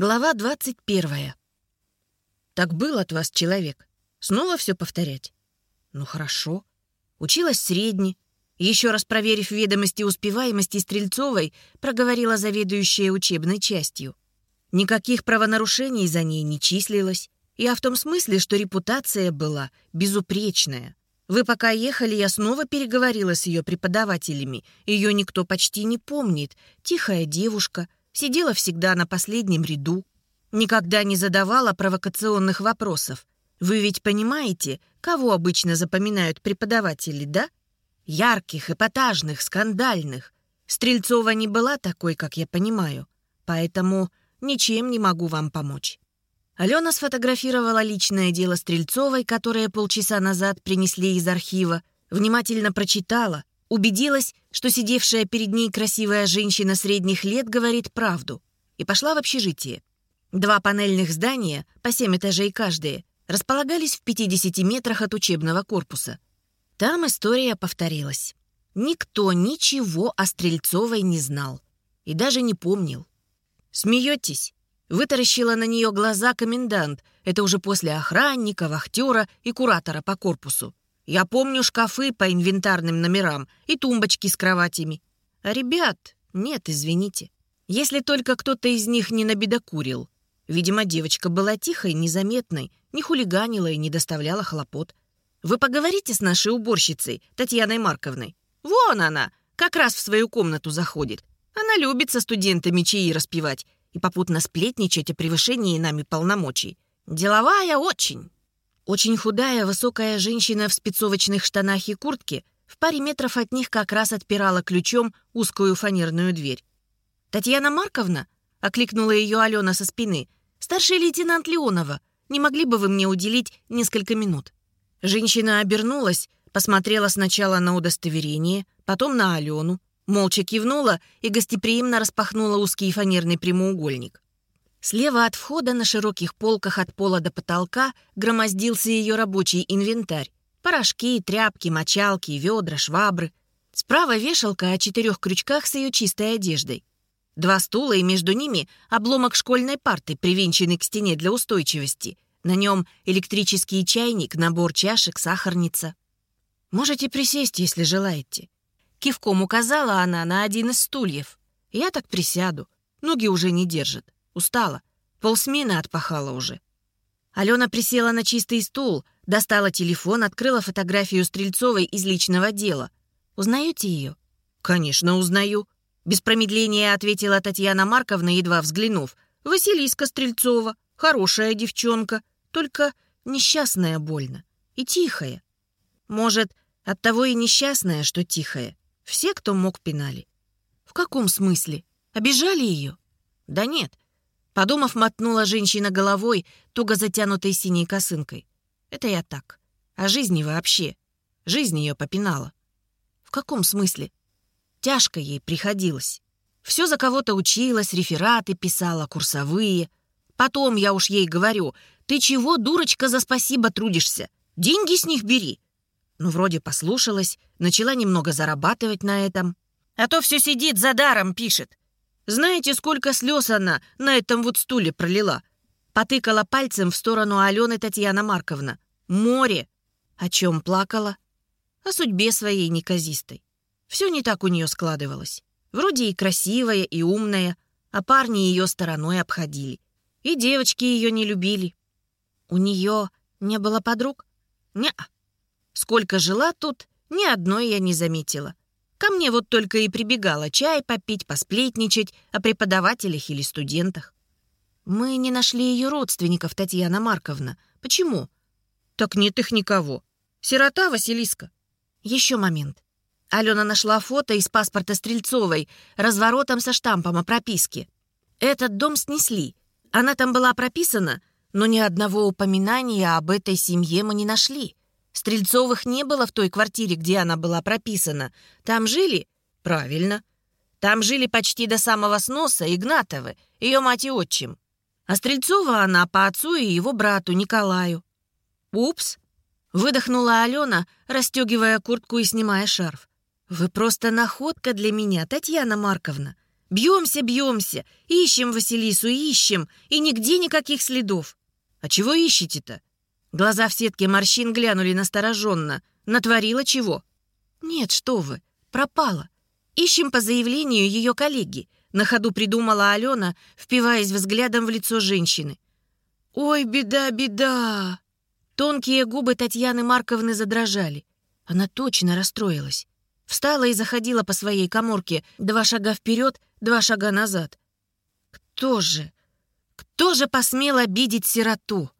Глава 21. Так был от вас человек. Снова все повторять? Ну хорошо. Училась средне. Еще раз проверив ведомости успеваемости Стрельцовой, проговорила заведующая учебной частью. Никаких правонарушений за ней не числилось. Я в том смысле, что репутация была безупречная. Вы пока ехали, я снова переговорила с ее преподавателями. Ее никто почти не помнит. Тихая девушка — Сидела всегда на последнем ряду. Никогда не задавала провокационных вопросов. Вы ведь понимаете, кого обычно запоминают преподаватели, да? Ярких, эпатажных, скандальных. Стрельцова не была такой, как я понимаю. Поэтому ничем не могу вам помочь. Алена сфотографировала личное дело Стрельцовой, которое полчаса назад принесли из архива, внимательно прочитала, убедилась, что сидевшая перед ней красивая женщина средних лет говорит правду, и пошла в общежитие. Два панельных здания, по семь этажей каждое, располагались в 50 метрах от учебного корпуса. Там история повторилась. Никто ничего о Стрельцовой не знал и даже не помнил. «Смеетесь?» Вытаращила на нее глаза комендант. Это уже после охранника, вахтера и куратора по корпусу. Я помню шкафы по инвентарным номерам и тумбочки с кроватями. А ребят, нет, извините. Если только кто-то из них не набедокурил. Видимо, девочка была тихой, незаметной, не хулиганила и не доставляла хлопот. Вы поговорите с нашей уборщицей, Татьяной Марковной. Вон она, как раз в свою комнату заходит. Она любит со студентами чаи распивать и попутно сплетничать о превышении нами полномочий. Деловая очень. Очень худая, высокая женщина в спецовочных штанах и куртке в паре метров от них как раз отпирала ключом узкую фанерную дверь. «Татьяна Марковна?» — окликнула ее Алена со спины. «Старший лейтенант Леонова, не могли бы вы мне уделить несколько минут?» Женщина обернулась, посмотрела сначала на удостоверение, потом на Алену, молча кивнула и гостеприимно распахнула узкий фанерный прямоугольник. Слева от входа на широких полках от пола до потолка громоздился ее рабочий инвентарь. Порошки, тряпки, мочалки, ведра, швабры. Справа вешалка о четырех крючках с ее чистой одеждой. Два стула и между ними обломок школьной парты, привинченный к стене для устойчивости. На нем электрический чайник, набор чашек, сахарница. «Можете присесть, если желаете». Кивком указала она на один из стульев. «Я так присяду. Ноги уже не держат». Устала. Полсмены отпахала уже. Алена присела на чистый стул, достала телефон, открыла фотографию Стрельцовой из личного дела. «Узнаете ее?» «Конечно, узнаю», — без промедления ответила Татьяна Марковна, едва взглянув. «Василиска Стрельцова, хорошая девчонка, только несчастная больно и тихая. Может, оттого и несчастная, что тихая. Все, кто мог, пинали». «В каком смысле? Обижали ее?» «Да нет, Подумав, мотнула женщина головой, туго затянутой синей косынкой. Это я так. А жизни вообще. Жизнь ее попинала. В каком смысле? Тяжко ей приходилось. Все за кого-то училась, рефераты писала, курсовые. Потом я уж ей говорю, ты чего, дурочка, за спасибо трудишься? Деньги с них бери. Ну, вроде послушалась, начала немного зарабатывать на этом. А то все сидит за даром, пишет. Знаете, сколько слез она на этом вот стуле пролила?» Потыкала пальцем в сторону Алены Татьяна Марковна. «Море!» О чем плакала? О судьбе своей неказистой. Все не так у нее складывалось. Вроде и красивая, и умная, а парни ее стороной обходили. И девочки ее не любили. У нее не было подруг? -а. Сколько жила тут, ни одной я не заметила. Ко мне вот только и прибегала чай попить, посплетничать о преподавателях или студентах. Мы не нашли ее родственников, Татьяна Марковна. Почему? Так нет их никого. Сирота Василиска. Еще момент. Алена нашла фото из паспорта Стрельцовой, разворотом со штампом о прописке. Этот дом снесли. Она там была прописана, но ни одного упоминания об этой семье мы не нашли. Стрельцовых не было в той квартире, где она была прописана. Там жили? Правильно. Там жили почти до самого сноса Игнатовы, ее мать и отчим. А Стрельцова она по отцу и его брату Николаю. «Упс!» — выдохнула Алена, расстегивая куртку и снимая шарф. «Вы просто находка для меня, Татьяна Марковна. Бьемся, бьемся, ищем Василису, ищем, и нигде никаких следов. А чего ищете-то? Глаза в сетке морщин глянули настороженно. Натворила чего? Нет, что вы, пропала. Ищем по заявлению ее коллеги. На ходу придумала Алена, впиваясь взглядом в лицо женщины. «Ой, беда, беда!» Тонкие губы Татьяны Марковны задрожали. Она точно расстроилась. Встала и заходила по своей коморке, два шага вперед, два шага назад. «Кто же? Кто же посмел обидеть сироту?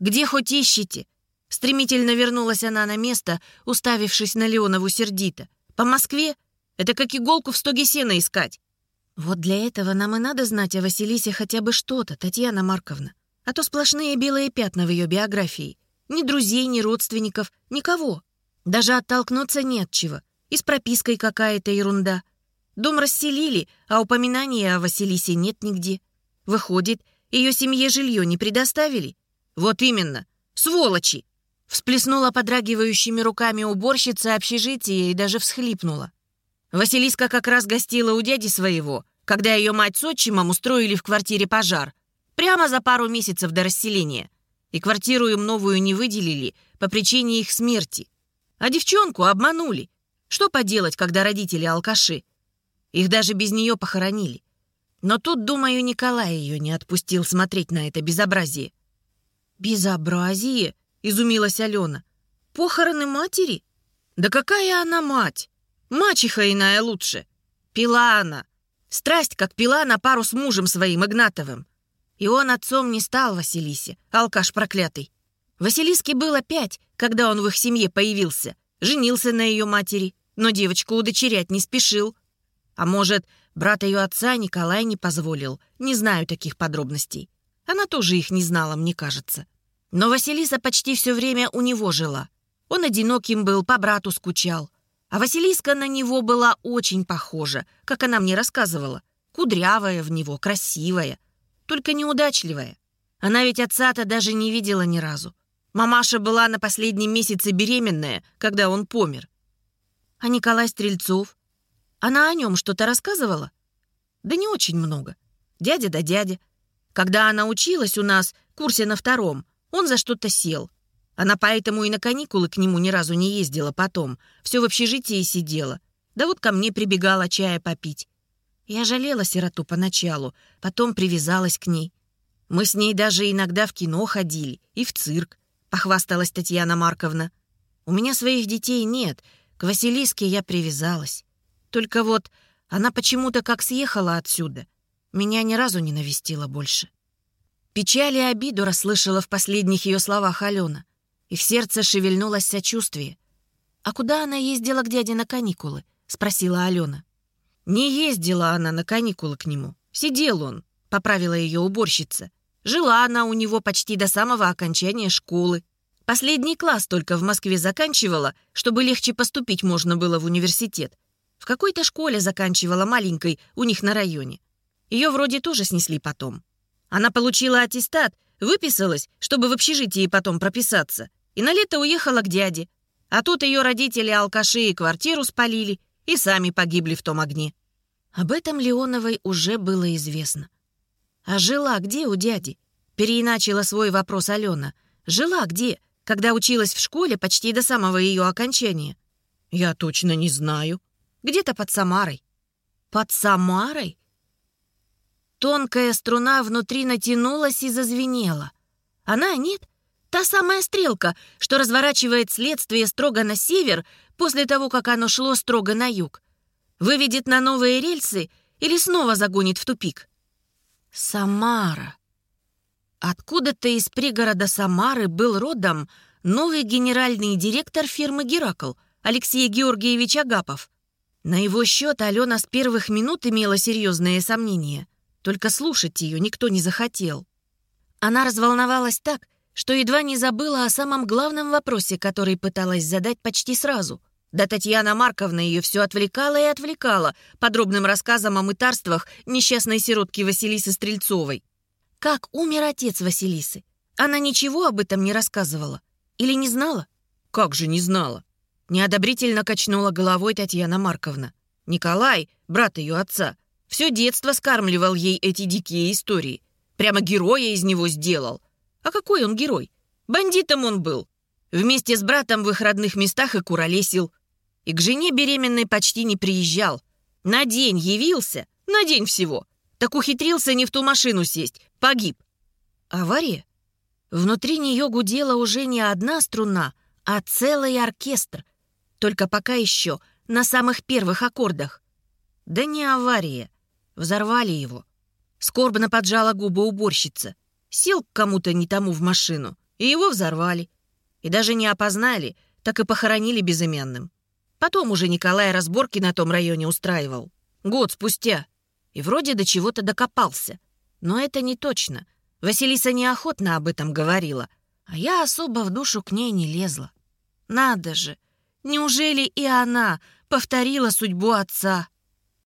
Где хоть ищете?» Стремительно вернулась она на место, уставившись на Леонову сердито. «По Москве? Это как иголку в стоге сена искать». «Вот для этого нам и надо знать о Василисе хотя бы что-то, Татьяна Марковна. А то сплошные белые пятна в ее биографии. Ни друзей, ни родственников, никого. Даже оттолкнуться не от чего. И с пропиской какая-то ерунда. Дом расселили, а упоминания о Василисе нет нигде. Выходит, ее семье жилье не предоставили? Вот именно. Сволочи! Всплеснула подрагивающими руками уборщица общежития и даже всхлипнула. Василиска как раз гостила у дяди своего, когда ее мать с отчимом устроили в квартире пожар. Прямо за пару месяцев до расселения. И квартиру им новую не выделили по причине их смерти. А девчонку обманули. Что поделать, когда родители алкаши? Их даже без нее похоронили. Но тут, думаю, Николай ее не отпустил смотреть на это безобразие. «Безобразие?» — изумилась Алена. «Похороны матери? Да какая она мать? Мачеха иная лучше. Пила она. Страсть, как пила на пару с мужем своим, Игнатовым. И он отцом не стал Василисе, алкаш проклятый. Василиске было пять, когда он в их семье появился. Женился на ее матери, но девочку удочерять не спешил. А может, брат ее отца Николай не позволил. Не знаю таких подробностей. Она тоже их не знала, мне кажется. Но Василиса почти все время у него жила. Он одиноким был, по брату скучал. А Василиска на него была очень похожа, как она мне рассказывала. Кудрявая в него, красивая, только неудачливая. Она ведь отца-то даже не видела ни разу. Мамаша была на последнем месяце беременная, когда он помер. А Николай Стрельцов? Она о нем что-то рассказывала? Да не очень много. Дядя да дядя. Когда она училась у нас, в курсе на втором, он за что-то сел. Она поэтому и на каникулы к нему ни разу не ездила потом. Все в общежитии сидела. Да вот ко мне прибегала чая попить. Я жалела сироту поначалу, потом привязалась к ней. Мы с ней даже иногда в кино ходили и в цирк, похвасталась Татьяна Марковна. У меня своих детей нет, к Василиске я привязалась. Только вот она почему-то как съехала отсюда. Меня ни разу не навестила больше. Печаль и обиду расслышала в последних ее словах Алена, и в сердце шевельнулось сочувствие. «А куда она ездила к дяде на каникулы?» — спросила Алена. «Не ездила она на каникулы к нему. Сидел он», — поправила ее уборщица. «Жила она у него почти до самого окончания школы. Последний класс только в Москве заканчивала, чтобы легче поступить можно было в университет. В какой-то школе заканчивала маленькой у них на районе. Ее вроде тоже снесли потом. Она получила аттестат, выписалась, чтобы в общежитии потом прописаться, и на лето уехала к дяде. А тут ее родители алкаши и квартиру спалили, и сами погибли в том огне. Об этом Леоновой уже было известно. А жила где у дяди? Переиначила свой вопрос Алена. Жила где, когда училась в школе почти до самого ее окончания? Я точно не знаю. Где-то под Самарой. Под Самарой? Тонкая струна внутри натянулась и зазвенела. Она нет? Та самая стрелка, что разворачивает следствие строго на север после того, как оно шло строго на юг. Выведет на новые рельсы или снова загонит в тупик? Самара. Откуда-то из пригорода Самары был родом новый генеральный директор фирмы «Геракл» Алексей Георгиевич Агапов. На его счет Алена с первых минут имела серьезные сомнения — только слушать ее никто не захотел. Она разволновалась так, что едва не забыла о самом главном вопросе, который пыталась задать почти сразу. Да Татьяна Марковна ее все отвлекала и отвлекала подробным рассказом о мытарствах несчастной сиротки Василисы Стрельцовой. Как умер отец Василисы? Она ничего об этом не рассказывала? Или не знала? Как же не знала? Неодобрительно качнула головой Татьяна Марковна. Николай, брат ее отца, Все детство скармливал ей эти дикие истории. Прямо героя из него сделал. А какой он герой? Бандитом он был. Вместе с братом в их родных местах и куролесил. И к жене беременной почти не приезжал. На день явился, на день всего. Так ухитрился не в ту машину сесть, погиб. Авария? Внутри нее гудела уже не одна струна, а целый оркестр. Только пока еще на самых первых аккордах. Да не авария. Взорвали его. Скорбно поджала губы уборщица. Сел к кому-то не тому в машину, и его взорвали. И даже не опознали, так и похоронили безымянным. Потом уже Николай разборки на том районе устраивал. Год спустя. И вроде до чего-то докопался. Но это не точно. Василиса неохотно об этом говорила. А я особо в душу к ней не лезла. Надо же! Неужели и она повторила судьбу отца?